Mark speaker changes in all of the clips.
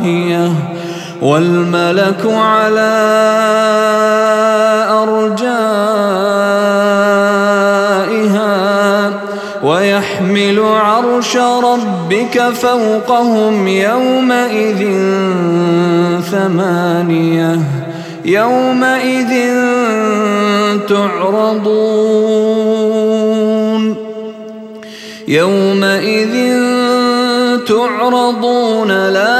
Speaker 1: واهية والملك على أرجائها ويحمل عرش ربك فوقهم يومئذ ثمانية يومئذ تعرضون يومئذ تعرضون لا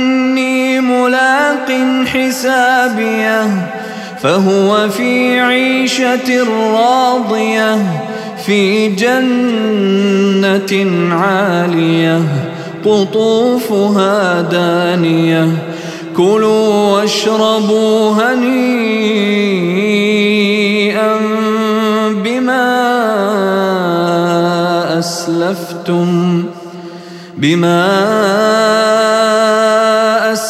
Speaker 1: حسابية فهو في عيشة راضية في جنة عالية قطوفها دانية. كلوا واشربوا هنيئا بما أسلفتم بما أسلفتم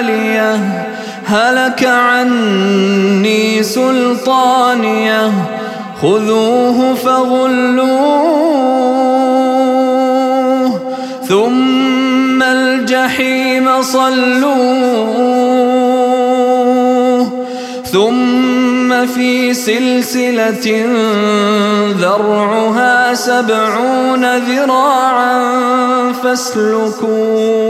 Speaker 1: ماليه هلك عني سلطانية. خذوه فغلوه. ثم الجحيم صلوه. ثم في سلسلة ذرعها سبعون ذراعا فاسلكوه.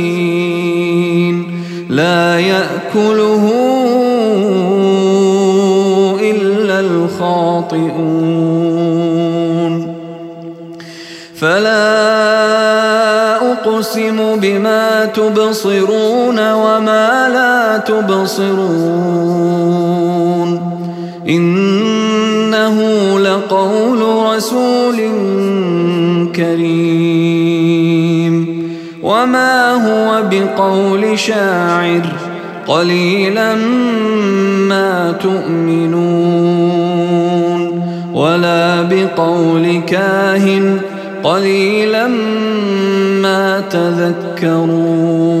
Speaker 1: لا يأكله إلا الخاطئون. فلا أقسم بما تبصرون وما لا تبصرون. إنه لقول رسول كريم. وما هو بقول شاعر قليلا ما تؤمنون ولا بقول كاهن قليلا ما تذكرون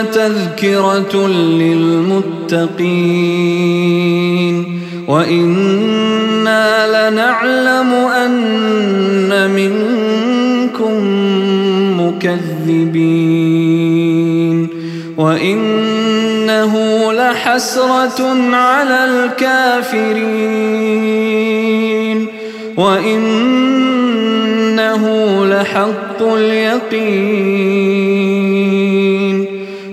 Speaker 1: لتذكرة للمتقين وإنا لنعلم أن منكم مكذبين وإنه لحسرة على الكافرين وإنه لحق اليقين